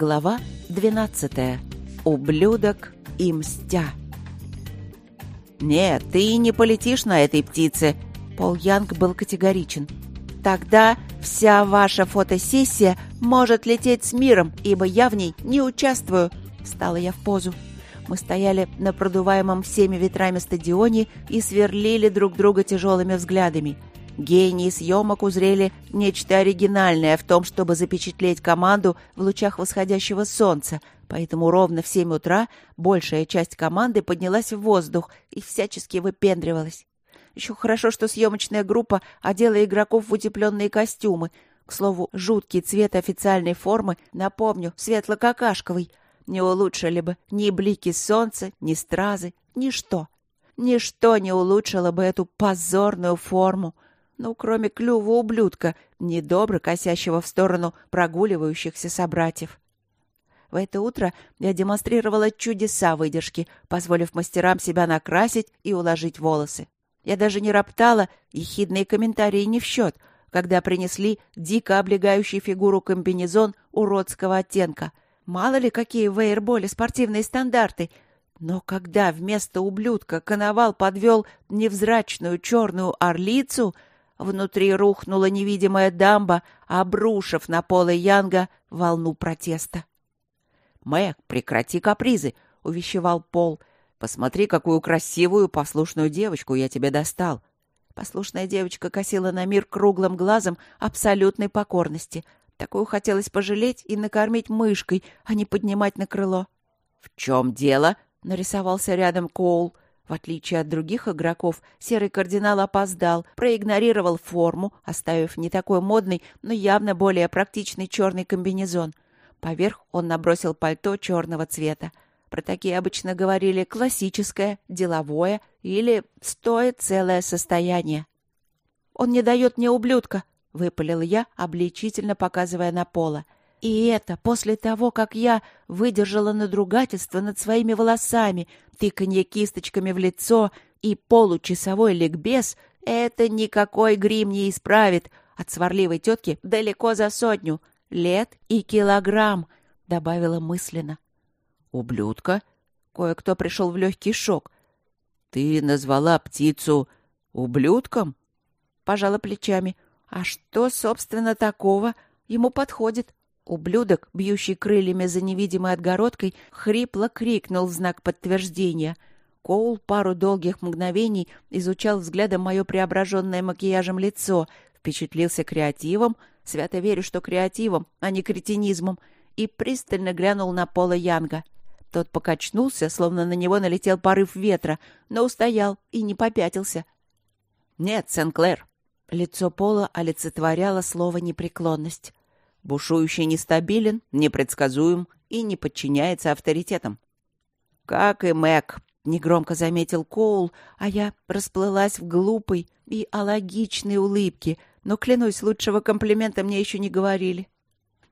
Глава 12. Ублюдок и мстя. «Нет, ты не полетишь на этой птице!» Пол Янг был категоричен. «Тогда вся ваша фотосессия может лететь с миром, ибо я в ней не участвую!» Стала я в позу. Мы стояли на продуваемом всеми ветрами стадионе и сверлили друг друга тяжелыми взглядами. Гении съемок узрели нечто оригинальное в том, чтобы запечатлеть команду в лучах восходящего солнца, поэтому ровно в семь утра большая часть команды поднялась в воздух и всячески выпендривалась. Еще хорошо, что съемочная группа одела игроков в утепленные костюмы. К слову, жуткий цвет официальной формы, напомню, светло-какашковый, не улучшили бы ни блики солнца, ни стразы, ничто. Ничто не улучшило бы эту позорную форму — ну, кроме клюва ублюдка, недобро косящего в сторону прогуливающихся собратьев. В это утро я демонстрировала чудеса выдержки, позволив мастерам себя накрасить и уложить волосы. Я даже не роптала, ехидные комментарии не в счет, когда принесли дико облегающий фигуру комбинезон уродского оттенка. Мало ли, какие в эйрболе спортивные стандарты. Но когда вместо ублюдка коновал подвел невзрачную черную орлицу — Внутри рухнула невидимая дамба, обрушив на полы Янга волну протеста. «Мэг, прекрати капризы!» — увещевал Пол. «Посмотри, какую красивую, послушную девочку я тебе достал!» Послушная девочка косила на мир круглым глазом абсолютной покорности. Такую хотелось пожалеть и накормить мышкой, а не поднимать на крыло. «В чем дело?» — нарисовался рядом Коул — в отличие от других игроков, серый кардинал опоздал, проигнорировал форму, оставив не такой модный, но явно более практичный черный комбинезон. Поверх он набросил пальто черного цвета. Про такие обычно говорили классическое, деловое или стоит целое состояние. «Он не дает мне ублюдка», — выпалил я, обличительно показывая на пола. — и это после того, как я выдержала надругательство над своими волосами, тыканье кисточками в лицо и получасовой ликбез, это никакой грим не исправит. От сварливой тетки далеко за сотню. Лет и килограмм, — добавила мысленно. «Ублюдка?» Кое-кто пришел в легкий шок. «Ты назвала птицу ублюдком?» Пожала плечами. «А что, собственно, такого? Ему подходит. Ублюдок, бьющий крыльями за невидимой отгородкой, хрипло крикнул в знак подтверждения. Коул пару долгих мгновений изучал взглядом мое преображенное макияжем лицо, впечатлился креативом, свято верю, что креативом, а не кретинизмом, и пристально глянул на Пола Янга. Тот покачнулся, словно на него налетел порыв ветра, но устоял и не попятился. «Нет, Сен-Клэр». Лицо Пола олицетворяло слово «непреклонность». Бушующий нестабилен, непредсказуем и не подчиняется авторитетам. «Как и Мэг», — негромко заметил Коул, а я расплылась в глупой и алогичной улыбке, но, клянусь, лучшего комплимента мне еще не говорили.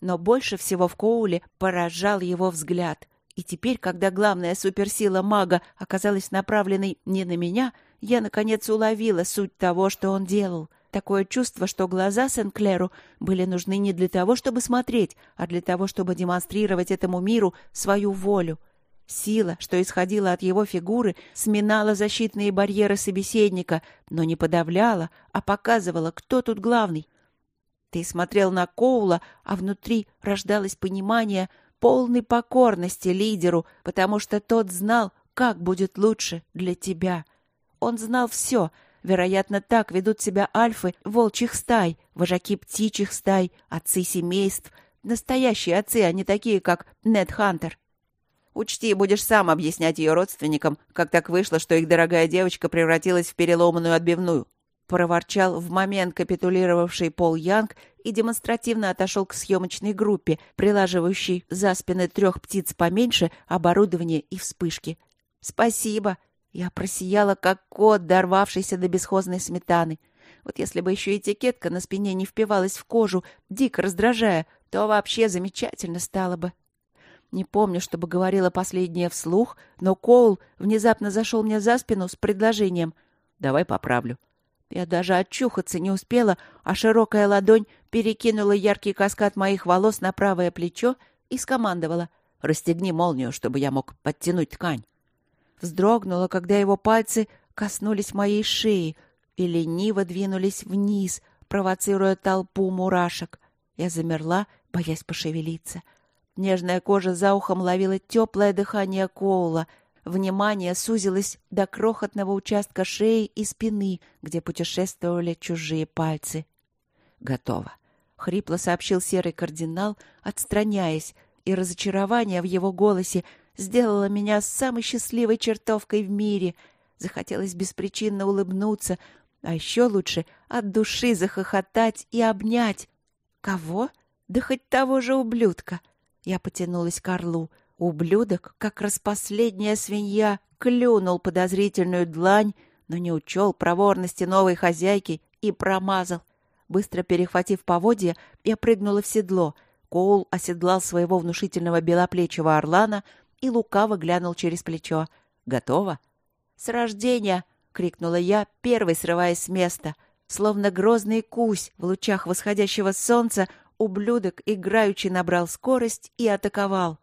Но больше всего в Коуле поражал его взгляд. И теперь, когда главная суперсила мага оказалась направленной не на меня, я, наконец, уловила суть того, что он делал — Такое чувство, что глаза Сен-Клеру были нужны не для того, чтобы смотреть, а для того, чтобы демонстрировать этому миру свою волю. Сила, что исходила от его фигуры, сминала защитные барьеры собеседника, но не подавляла, а показывала, кто тут главный. Ты смотрел на Коула, а внутри рождалось понимание полной покорности лидеру, потому что тот знал, как будет лучше для тебя. Он знал все — Вероятно, так ведут себя альфы волчьих стай, вожаки птичьих стай, отцы семейств. Настоящие отцы, а не такие, как Нед Хантер. Учти, будешь сам объяснять ее родственникам, как так вышло, что их дорогая девочка превратилась в переломанную отбивную. Проворчал в момент капитулировавший Пол Янг и демонстративно отошел к съемочной группе, прилаживающей за спины трех птиц поменьше оборудование и вспышки. «Спасибо!» Я просияла, как кот, дорвавшийся до бесхозной сметаны. Вот если бы еще этикетка на спине не впивалась в кожу, дико раздражая, то вообще замечательно стало бы. Не помню, чтобы говорила последнее вслух, но Коул внезапно зашел мне за спину с предложением «Давай поправлю». Я даже отчухаться не успела, а широкая ладонь перекинула яркий каскад моих волос на правое плечо и скомандовала «Расстегни молнию, чтобы я мог подтянуть ткань». Вздрогнула, когда его пальцы коснулись моей шеи и лениво двинулись вниз, провоцируя толпу мурашек. Я замерла, боясь пошевелиться. Нежная кожа за ухом ловила теплое дыхание Коула. Внимание сузилось до крохотного участка шеи и спины, где путешествовали чужие пальцы. «Готово», — хрипло сообщил серый кардинал, отстраняясь, и разочарование в его голосе сделало меня самой счастливой чертовкой в мире. Захотелось беспричинно улыбнуться, а еще лучше от души захохотать и обнять. Кого? Да хоть того же ублюдка. Я потянулась к орлу. Ублюдок, как раз последняя свинья, клюнул подозрительную длань, но не учел проворности новой хозяйки и промазал. Быстро перехватив поводья, я прыгнула в седло. Коул оседлал своего внушительного белоплечего орлана и лукаво глянул через плечо. «Готово?» «С рождения!» — крикнула я, первой срываясь с места. Словно грозный кусь в лучах восходящего солнца, ублюдок играючи набрал скорость и атаковал.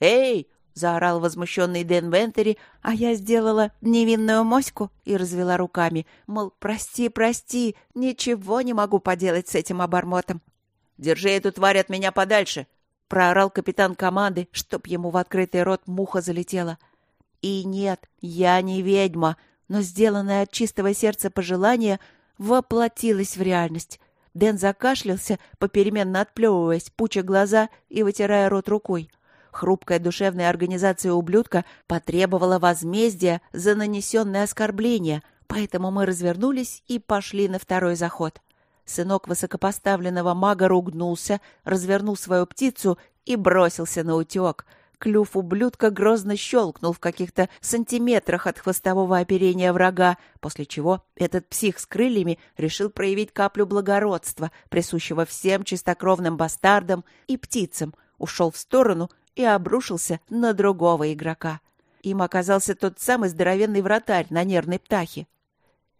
«Эй!» — заорал возмущенный Дэн Вентери, а я сделала невинную моську и развела руками, мол, прости, прости, ничего не могу поделать с этим обормотом. «Держи эту тварь от меня подальше!» — проорал капитан команды, чтоб ему в открытый рот муха залетела. И нет, я не ведьма, но сделанное от чистого сердца пожелание воплотилось в реальность. Дэн закашлялся, попеременно отплевываясь, пуча глаза и вытирая рот рукой. Хрупкая душевная организация ублюдка потребовала возмездия за нанесенное оскорбление, поэтому мы развернулись и пошли на второй заход. Сынок высокопоставленного мага ругнулся, развернул свою птицу и бросился на утек. Клюв ублюдка грозно щелкнул в каких-то сантиметрах от хвостового оперения врага, после чего этот псих с крыльями решил проявить каплю благородства, присущего всем чистокровным бастардам и птицам, ушел в сторону и обрушился на другого игрока. Им оказался тот самый здоровенный вратарь на нервной птахе.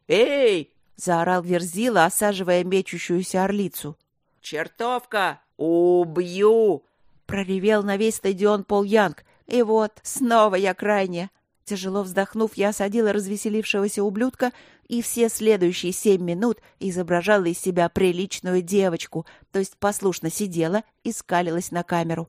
«Эй!» — заорал Верзила, осаживая мечущуюся орлицу. «Чертовка! Убью!» — проревел на весь стадион Пол Янг. И вот, снова я крайне. Тяжело вздохнув, я осадила развеселившегося ублюдка и все следующие семь минут изображала из себя приличную девочку, то есть послушно сидела и скалилась на камеру.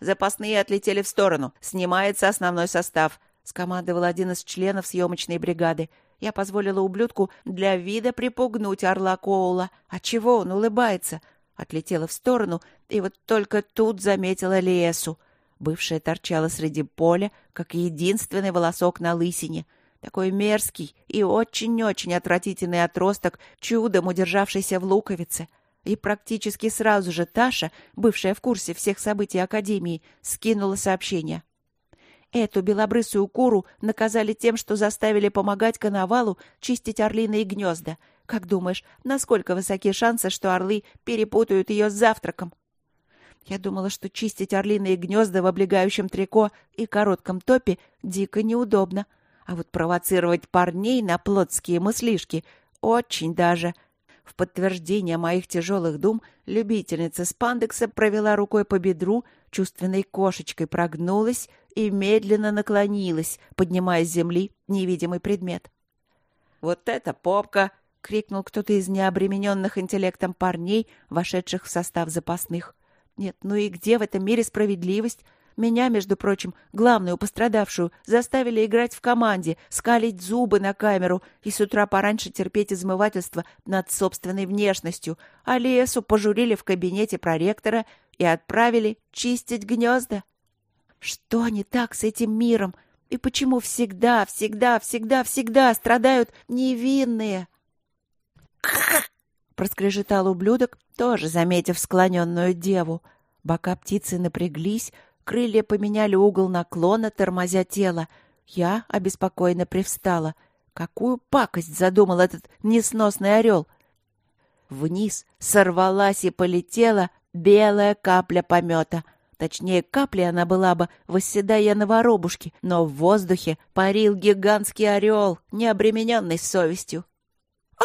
Запасные отлетели в сторону. Снимается основной состав», — скомандовал один из членов съемочной бригады. Я позволила ублюдку для вида припугнуть орла Коула. А чего он улыбается? Отлетела в сторону, и вот только тут заметила Лесу. Бывшая торчала среди поля, как единственный волосок на лысине. Такой мерзкий и очень-очень отвратительный отросток, чудом удержавшийся в луковице — и практически сразу же Таша, бывшая в курсе всех событий Академии, скинула сообщение. Эту белобрысую куру наказали тем, что заставили помогать коновалу чистить орлиные гнезда. Как думаешь, насколько высоки шансы, что орлы перепутают ее с завтраком? Я думала, что чистить орлиные гнезда в облегающем трико и коротком топе дико неудобно. А вот провоцировать парней на плотские мыслишки очень даже — в подтверждение моих тяжелых дум любительница спандекса провела рукой по бедру, чувственной кошечкой прогнулась и медленно наклонилась, поднимая с земли невидимый предмет. «Вот это попка!» — крикнул кто-то из необремененных интеллектом парней, вошедших в состав запасных. «Нет, ну и где в этом мире справедливость? Меня, между прочим, главную пострадавшую, заставили играть в команде, скалить зубы на камеру и с утра пораньше терпеть измывательство над собственной внешностью, а Лесу пожурили в кабинете проректора и отправили чистить гнезда. Что не так с этим миром? И почему всегда, всегда, всегда, всегда страдают невинные? проскрежетал ублюдок, тоже заметив склоненную деву. Бока птицы напряглись, Крылья поменяли угол наклона, тормозя тело. Я обеспокоенно привстала. Какую пакость задумал этот несносный орел? Вниз сорвалась и полетела белая капля помета. Точнее, каплей она была бы, восседая на воробушке, но в воздухе парил гигантский орел, не обремененный совестью. а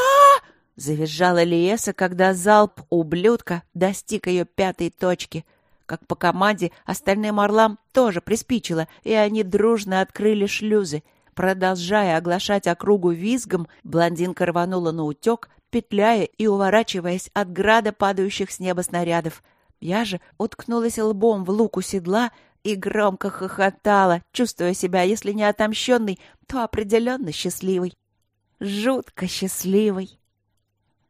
завизжала Лиеса, когда залп ублюдка достиг ее пятой точки — Как по команде, остальным орлам тоже приспичило, и они дружно открыли шлюзы. Продолжая оглашать округу визгом, блондинка рванула на утек, петляя и уворачиваясь от града падающих с неба снарядов. Я же уткнулась лбом в луку седла и громко хохотала, чувствуя себя, если не отомщенной, то определенно счастливой. Жутко счастливой.